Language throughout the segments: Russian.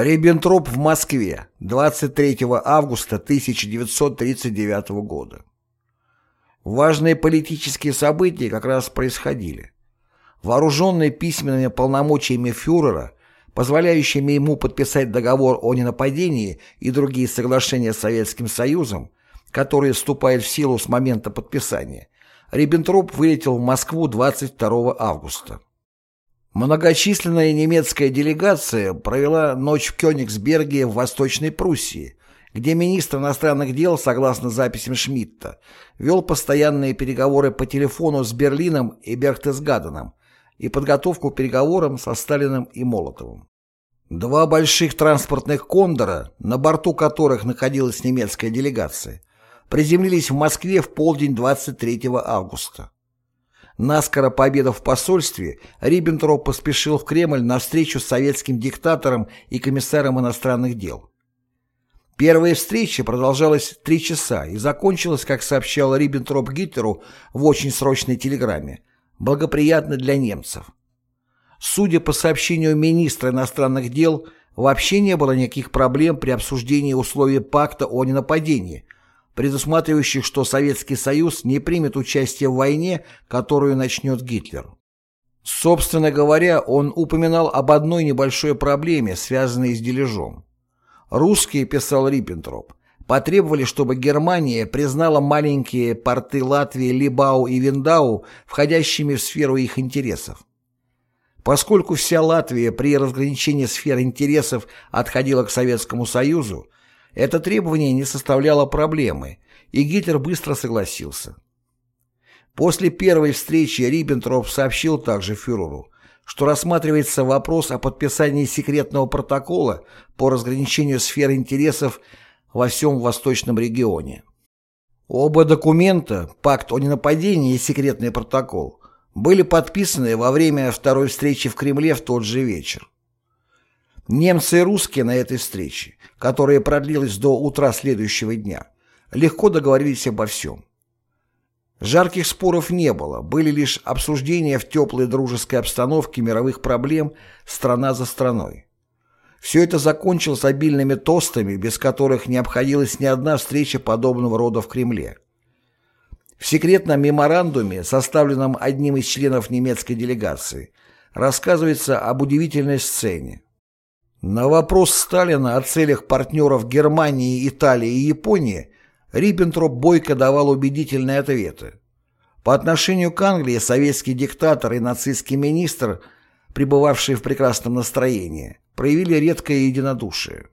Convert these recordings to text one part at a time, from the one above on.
Риббентроп в Москве, 23 августа 1939 года. Важные политические события как раз происходили. Вооруженный письменными полномочиями фюрера, позволяющими ему подписать договор о ненападении и другие соглашения с Советским Союзом, которые вступают в силу с момента подписания, Риббентроп вылетел в Москву 22 августа. Многочисленная немецкая делегация провела ночь в Кёнигсберге в Восточной Пруссии, где министр иностранных дел, согласно записям Шмидта, вел постоянные переговоры по телефону с Берлином и Берхтесгаденом и подготовку к переговорам со Сталиным и Молотовым. Два больших транспортных «Кондора», на борту которых находилась немецкая делегация, приземлились в Москве в полдень 23 августа. Наскоро пообедав в посольстве, Риббентроп поспешил в Кремль на встречу с советским диктатором и комиссаром иностранных дел. Первая встреча продолжалась три часа и закончилась, как сообщал Риббентроп Гитлеру в очень срочной телеграмме, благоприятно для немцев. Судя по сообщению министра иностранных дел, вообще не было никаких проблем при обсуждении условий пакта о ненападении – предусматривающих, что Советский Союз не примет участие в войне, которую начнет Гитлер. Собственно говоря, он упоминал об одной небольшой проблеме, связанной с дележом. Русские, писал Риппентроп, потребовали, чтобы Германия признала маленькие порты Латвии Либау и Виндау, входящими в сферу их интересов. Поскольку вся Латвия при разграничении сфер интересов отходила к Советскому Союзу, это требование не составляло проблемы, и Гитлер быстро согласился. После первой встречи Риббентроп сообщил также фюреру, что рассматривается вопрос о подписании секретного протокола по разграничению сфер интересов во всем восточном регионе. Оба документа, пакт о ненападении и секретный протокол, были подписаны во время второй встречи в Кремле в тот же вечер. Немцы и русские на этой встрече, которая продлилась до утра следующего дня, легко договорились обо всем. Жарких споров не было, были лишь обсуждения в теплой дружеской обстановке мировых проблем страна за страной. Все это закончилось обильными тостами, без которых не обходилась ни одна встреча подобного рода в Кремле. В секретном меморандуме, составленном одним из членов немецкой делегации, рассказывается об удивительной сцене. На вопрос Сталина о целях партнеров Германии, Италии и Японии Риббентроп бойко давал убедительные ответы. По отношению к Англии советский диктатор и нацистский министр, пребывавшие в прекрасном настроении, проявили редкое единодушие.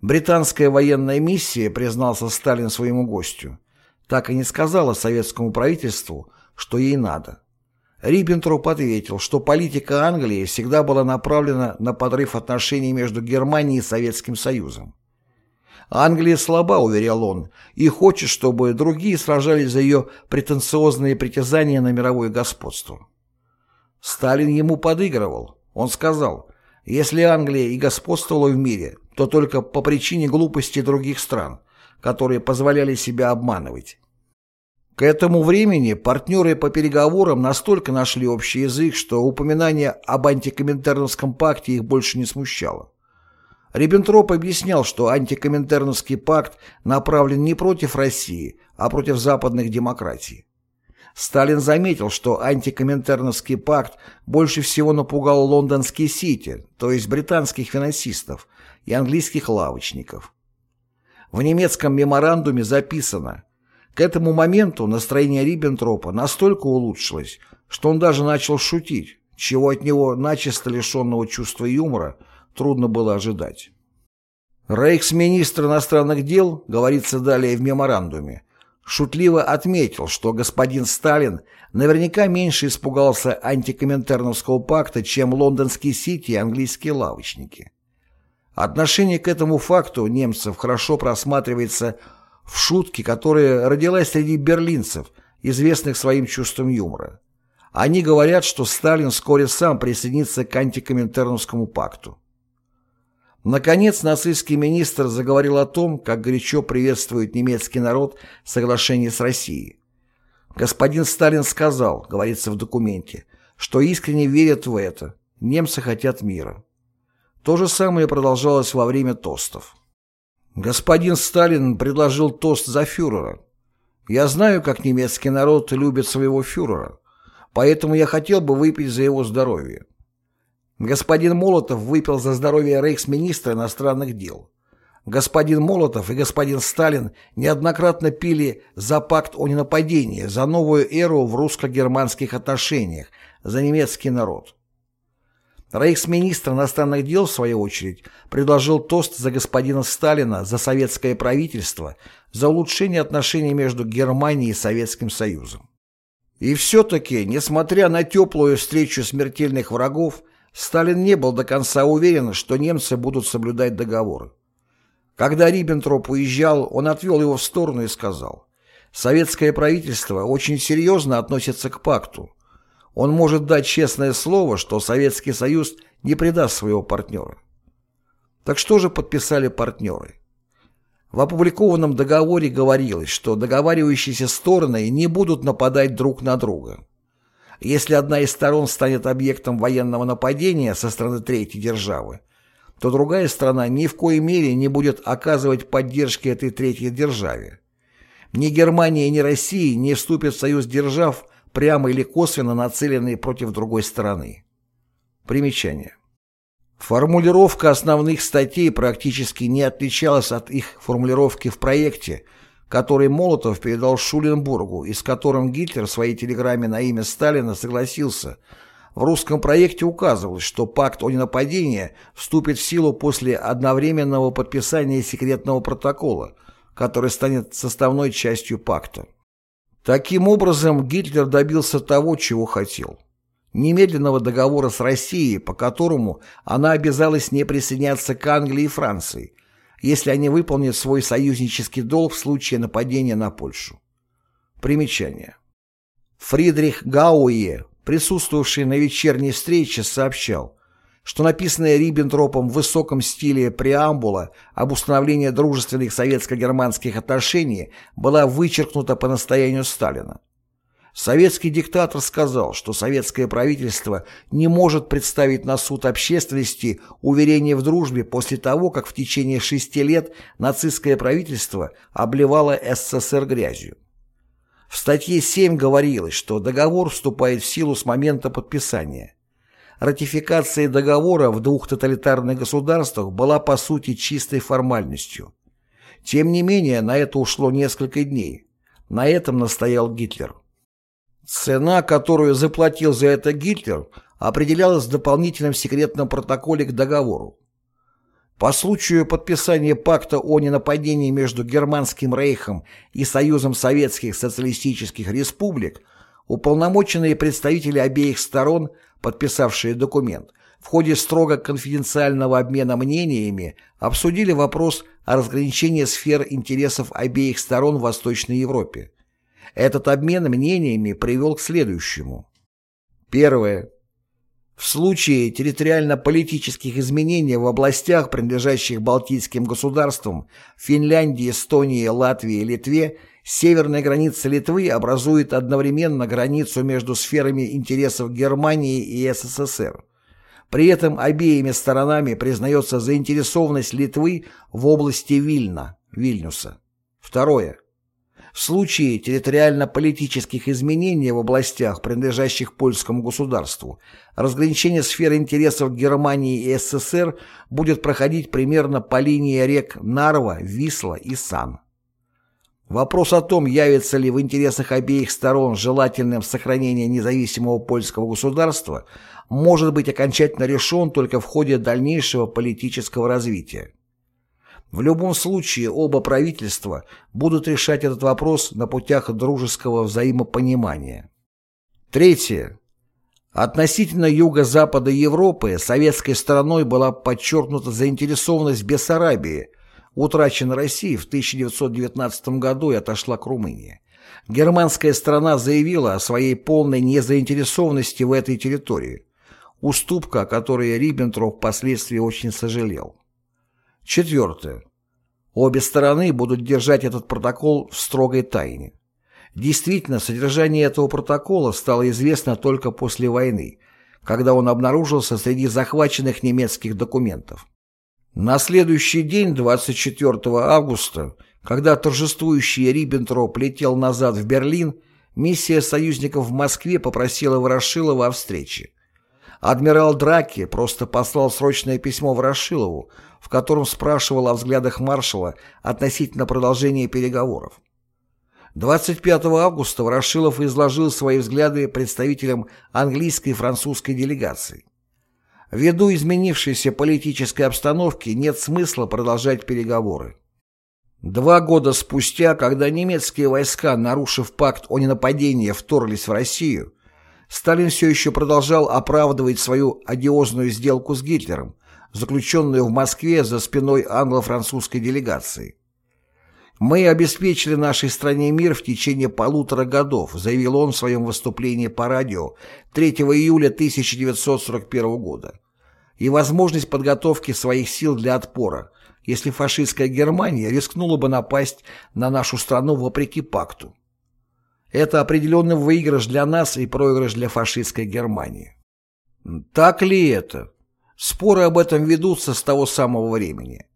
Британская военная миссия, признался Сталин своему гостю, так и не сказала советскому правительству, что ей надо. Риббентроп ответил, что политика Англии всегда была направлена на подрыв отношений между Германией и Советским Союзом. Англия слаба, уверял он, и хочет, чтобы другие сражались за ее претенциозные притязания на мировое господство. Сталин ему подыгрывал. Он сказал, если Англия и господствовала в мире, то только по причине глупости других стран, которые позволяли себя обманывать. К этому времени партнеры по переговорам настолько нашли общий язык, что упоминание об антикоминтерновском пакте их больше не смущало. Риббентроп объяснял, что антикоминтерновский пакт направлен не против России, а против западных демократий. Сталин заметил, что антикоминтерновский пакт больше всего напугал лондонский Сити, то есть британских финансистов и английских лавочников. В немецком меморандуме записано – к этому моменту настроение Риббентропа настолько улучшилось, что он даже начал шутить, чего от него, начисто лишенного чувства юмора, трудно было ожидать. Рейхсминистр иностранных дел, говорится далее в меморандуме, шутливо отметил, что господин Сталин наверняка меньше испугался антикоминтерновского пакта, чем лондонский Сити и английские лавочники. Отношение к этому факту немцев хорошо просматривается в шутке, которая родилась среди берлинцев, известных своим чувством юмора. Они говорят, что Сталин вскоре сам присоединится к антикоминтерновскому пакту. Наконец, нацистский министр заговорил о том, как горячо приветствует немецкий народ соглашение с Россией. Господин Сталин сказал, говорится в документе, что искренне верят в это, немцы хотят мира. То же самое продолжалось во время тостов. Господин Сталин предложил тост за фюрера. Я знаю, как немецкий народ любит своего фюрера, поэтому я хотел бы выпить за его здоровье. Господин Молотов выпил за здоровье рейхсминистра иностранных дел. Господин Молотов и господин Сталин неоднократно пили за пакт о ненападении, за новую эру в русско-германских отношениях, за немецкий народ. Рейхсминистр иностранных дел, в свою очередь, предложил тост за господина Сталина, за советское правительство, за улучшение отношений между Германией и Советским Союзом. И все-таки, несмотря на теплую встречу смертельных врагов, Сталин не был до конца уверен, что немцы будут соблюдать договоры. Когда Риббентроп уезжал, он отвел его в сторону и сказал, «Советское правительство очень серьезно относится к пакту. Он может дать честное слово, что Советский Союз не предаст своего партнера». Так что же подписали партнеры? В опубликованном договоре говорилось, что договаривающиеся стороны не будут нападать друг на друга. Если одна из сторон станет объектом военного нападения со стороны третьей державы, то другая страна ни в коей мере не будет оказывать поддержки этой третьей державе. Ни Германия, ни Россия не вступят в союз держав, прямо или косвенно нацеленные против другой стороны. Примечание. Формулировка основных статей практически не отличалась от их формулировки в проекте, который Молотов передал Шуленбургу и с которым Гитлер в своей телеграмме на имя Сталина согласился – в русском проекте указывалось, что пакт о ненападении вступит в силу после одновременного подписания секретного протокола, который станет составной частью пакта. Таким образом, Гитлер добился того, чего хотел. Немедленного договора с Россией, по которому она обязалась не присоединяться к Англии и Франции, если они выполнят свой союзнический долг в случае нападения на Польшу. Примечание. Фридрих Гауе присутствовавший на вечерней встрече, сообщал, что написанная Риббентропом в высоком стиле преамбула об установлении дружественных советско-германских отношений была вычеркнута по настоянию Сталина. Советский диктатор сказал, что советское правительство не может представить на суд общественности уверение в дружбе после того, как в течение шести лет нацистское правительство обливало СССР грязью. В статье 7 говорилось, что договор вступает в силу с момента подписания. Ратификация договора в двух тоталитарных государствах была по сути чистой формальностью. Тем не менее, на это ушло несколько дней. На этом настоял Гитлер. Цена, которую заплатил за это Гитлер, определялась в дополнительном секретном протоколе к договору. По случаю подписания пакта о ненападении между Германским рейхом и Союзом Советских Социалистических Республик уполномоченные представители обеих сторон, подписавшие документ, в ходе строго конфиденциального обмена мнениями обсудили вопрос о разграничении сфер интересов обеих сторон в Восточной Европе. Этот обмен мнениями привел к следующему. Первое. В случае территориально-политических изменений в областях, принадлежащих Балтийским государствам, Финляндии, Эстонии, Латвии и Литве, северная граница Литвы образует одновременно границу между сферами интересов Германии и СССР. При этом обеими сторонами признается заинтересованность Литвы в области Вильна, Вильнюса. Второе. В случае территориально-политических изменений в областях, принадлежащих польскому государству, разграничение сфер интересов Германии и СССР будет проходить примерно по линии рек Нарва, Висла и Сан. Вопрос о том, явится ли в интересах обеих сторон желательным сохранение независимого польского государства, может быть окончательно решен только в ходе дальнейшего политического развития. В любом случае оба правительства будут решать этот вопрос на путях дружеского взаимопонимания. Третье. Относительно юго-запада Европы советской стороной была подчеркнута заинтересованность Бессарабии, утрачена Россией в 1919 году и отошла к Румынии. Германская страна заявила о своей полной незаинтересованности в этой территории, уступка, о которой Риббентроп впоследствии очень сожалел. Четвертое. Обе стороны будут держать этот протокол в строгой тайне. Действительно, содержание этого протокола стало известно только после войны, когда он обнаружился среди захваченных немецких документов. На следующий день, 24 августа, когда торжествующий Риббентроп летел назад в Берлин, миссия союзников в Москве попросила Ворошилова о встрече. Адмирал Драки просто послал срочное письмо Ворошилову, в котором спрашивал о взглядах маршала относительно продолжения переговоров. 25 августа Ворошилов изложил свои взгляды представителям английской и французской делегаций. Ввиду изменившейся политической обстановки нет смысла продолжать переговоры. Два года спустя, когда немецкие войска, нарушив пакт о ненападении, вторглись в Россию, Сталин все еще продолжал оправдывать свою одиозную сделку с Гитлером, заключенную в Москве за спиной англо-французской делегации. «Мы обеспечили нашей стране мир в течение полутора годов», заявил он в своем выступлении по радио 3 июля 1941 года, и возможность подготовки своих сил для отпора, если фашистская Германия рискнула бы напасть на нашу страну вопреки пакту. Это определенный выигрыш для нас и проигрыш для фашистской Германии. Так ли это? Споры об этом ведутся с того самого времени.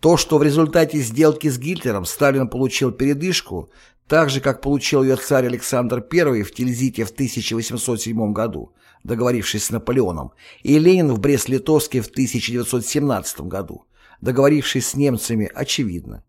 То, что в результате сделки с Гитлером Сталин получил передышку, так же, как получил ее царь Александр I в Тильзите в 1807 году, договорившись с Наполеоном, и Ленин в Брест-Литовске в 1917 году, договорившись с немцами, очевидно.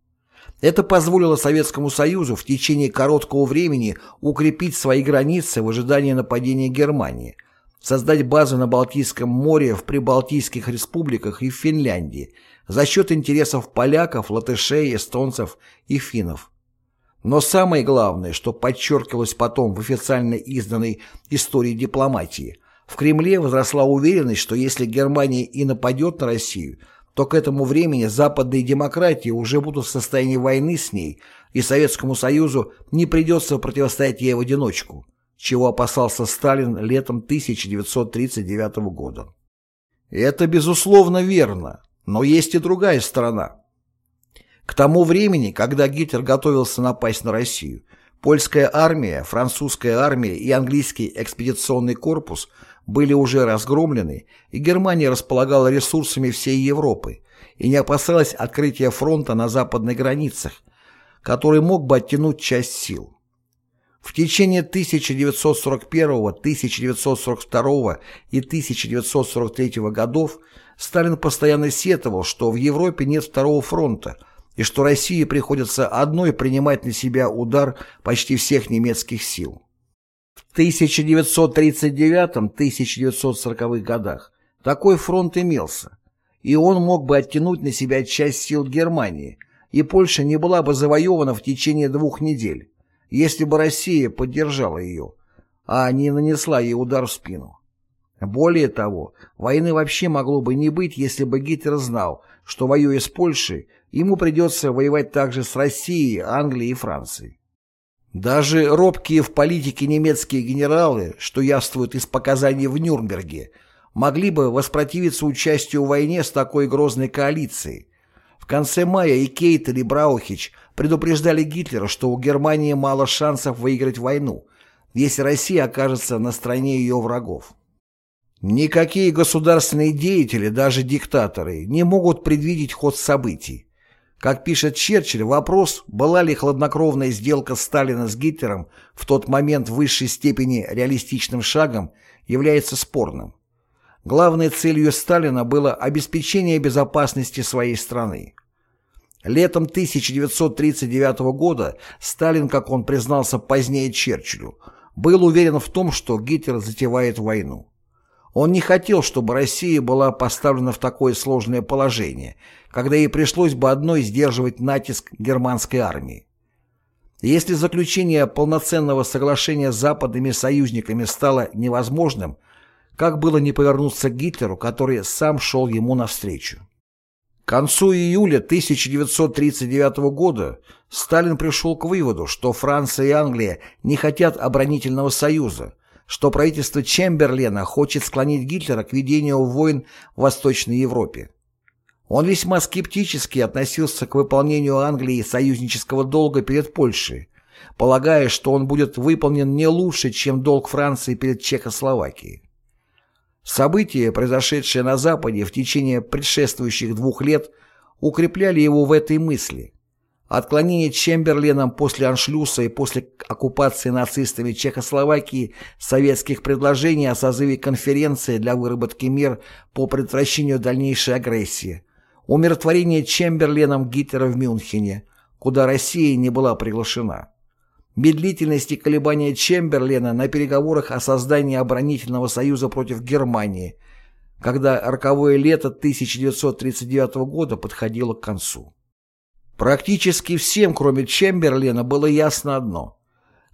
Это позволило Советскому Союзу в течение короткого времени укрепить свои границы в ожидании нападения Германии, создать базу на Балтийском море, в прибалтийских республиках и в Финляндии – за счет интересов поляков, латышей, эстонцев и финнов. Но самое главное, что подчеркивалось потом в официально изданной истории дипломатии, в Кремле возросла уверенность, что если Германия и нападет на Россию, то к этому времени западные демократии уже будут в состоянии войны с ней, и Советскому Союзу не придется противостоять ей в одиночку, чего опасался Сталин летом 1939 года. Это, безусловно, верно. Но есть и другая сторона. К тому времени, когда Гитлер готовился напасть на Россию, польская армия, французская армия и английский экспедиционный корпус были уже разгромлены, и Германия располагала ресурсами всей Европы и не опасалась открытия фронта на западных границах, который мог бы оттянуть часть сил. В течение 1941, 1942 и 1943 годов Сталин постоянно сетовал, что в Европе нет второго фронта и что России приходится одной принимать на себя удар почти всех немецких сил. В 1939-1940 годах такой фронт имелся, и он мог бы оттянуть на себя часть сил Германии, и Польша не была бы завоевана в течение двух недель, если бы Россия поддержала ее, а не нанесла ей удар в спину. Более того, войны вообще могло бы не быть, если бы Гитлер знал, что, воюя с Польшей, ему придется воевать также с Россией, Англией и Францией. Даже робкие в политике немецкие генералы, что явствуют из показаний в Нюрнберге, могли бы воспротивиться участию в войне с такой грозной коалицией. Конце мая и Кейтель, и Браухич предупреждали Гитлера, что у Германии мало шансов выиграть войну, если Россия окажется на стороне ее врагов. Никакие государственные деятели, даже диктаторы, не могут предвидеть ход событий. Как пишет Черчилль, вопрос, была ли хладнокровная сделка Сталина с Гитлером в тот момент в высшей степени реалистичным шагом, является спорным. Главной целью Сталина было обеспечение безопасности своей страны. Летом 1939 года Сталин, как он признался позднее Черчиллю, был уверен в том, что Гитлер затевает войну. Он не хотел, чтобы Россия была поставлена в такое сложное положение, когда ей пришлось бы одной сдерживать натиск германской армии. Если заключение полноценного соглашения с западными союзниками стало невозможным, как было не повернуться к Гитлеру, который сам шел ему навстречу? К концу июля 1939 года Сталин пришел к выводу, что Франция и Англия не хотят оборонительного союза, что правительство Чемберлена хочет склонить Гитлера к ведению войн в Восточной Европе. Он весьма скептически относился к выполнению Англии союзнического долга перед Польшей, полагая, что он будет выполнен не лучше, чем долг Франции перед Чехословакией. События, произошедшие на Западе в течение предшествующих двух лет, укрепляли его в этой мысли. Отклонение Чемберленом после аншлюса и после оккупации нацистами Чехословакии советских предложений о созыве конференции для выработки мер по предотвращению дальнейшей агрессии, умиротворение Чемберленом Гитлера в Мюнхене, куда Россия не была приглашена. Медлительность и колебания Чемберлена на переговорах о создании оборонительного союза против Германии, когда роковое лето 1939 года подходило к концу. Практически всем, кроме Чемберлена, было ясно одно.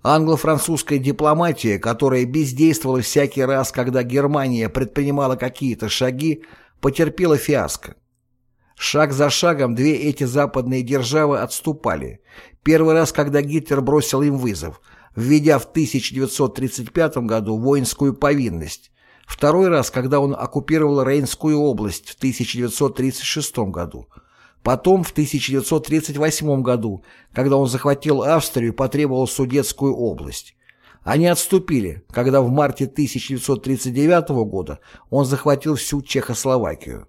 Англо-французская дипломатия, которая бездействовала всякий раз, когда Германия предпринимала какие-то шаги, потерпела фиаско. Шаг за шагом две эти западные державы отступали. Первый раз, когда Гитлер бросил им вызов, введя в 1935 году воинскую повинность. Второй раз, когда он оккупировал Рейнскую область в 1936 году – Потом, в 1938 году, когда он захватил Австрию и потребовал Судетскую область. Они отступили, когда в марте 1939 года он захватил всю Чехословакию.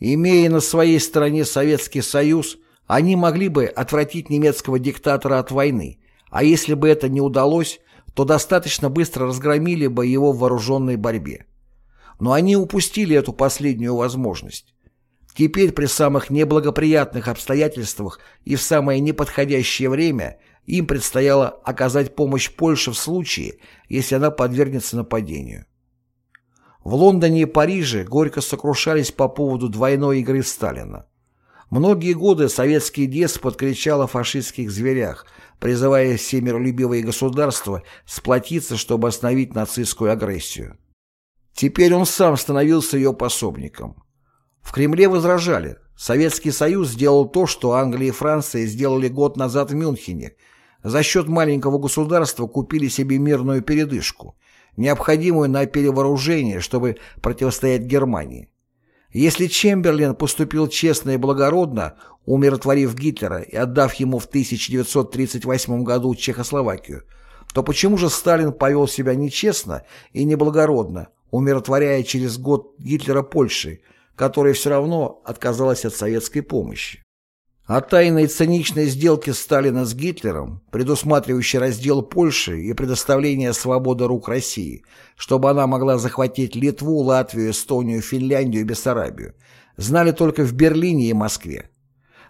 Имея на своей стороне Советский Союз, они могли бы отвратить немецкого диктатора от войны, а если бы это не удалось, то достаточно быстро разгромили бы его в вооруженной борьбе. Но они упустили эту последнюю возможность. Теперь при самых неблагоприятных обстоятельствах и в самое неподходящее время им предстояло оказать помощь Польше в случае, если она подвергнется нападению. В Лондоне и Париже горько сокрушались по поводу двойной игры Сталина. Многие годы советский деспот кричал о фашистских зверях, призывая все миролюбивые государства сплотиться, чтобы остановить нацистскую агрессию. Теперь он сам становился ее пособником. В Кремле возражали. Советский Союз сделал то, что Англия и Франция сделали год назад в Мюнхене. За счет маленького государства купили себе мирную передышку, необходимую на перевооружение, чтобы противостоять Германии. Если Чемберлен поступил честно и благородно, умиротворив Гитлера и отдав ему в 1938 году Чехословакию, то почему же Сталин повел себя нечестно и неблагородно, умиротворяя через год Гитлера Польшей, которая все равно отказалась от советской помощи. А тайной циничной сделки Сталина с Гитлером, предусматривающей раздел Польши и предоставление свободы рук России, чтобы она могла захватить Литву, Латвию, Эстонию, Финляндию и Бессарабию, знали только в Берлине и Москве.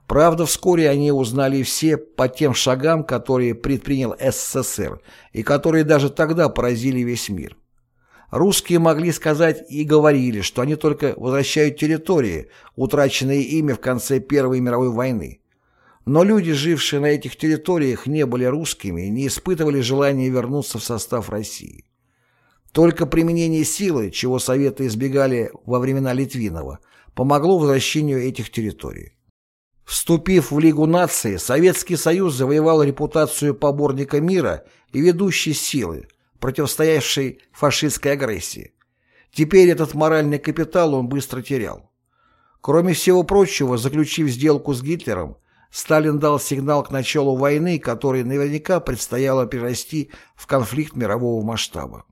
Правда, вскоре они узнали все по тем шагам, которые предпринял СССР и которые даже тогда поразили весь мир. Русские могли сказать и говорили, что они только возвращают территории, утраченные ими в конце Первой мировой войны. Но люди, жившие на этих территориях, не были русскими и не испытывали желания вернуться в состав России. Только применение силы, чего Советы избегали во времена Литвинова, помогло возвращению этих территорий. Вступив в Лигу наций, Советский Союз завоевал репутацию поборника мира и ведущей силы, противостоявшей фашистской агрессии. Теперь этот моральный капитал он быстро терял. Кроме всего прочего, заключив сделку с Гитлером, Сталин дал сигнал к началу войны, который наверняка предстояло перерасти в конфликт мирового масштаба.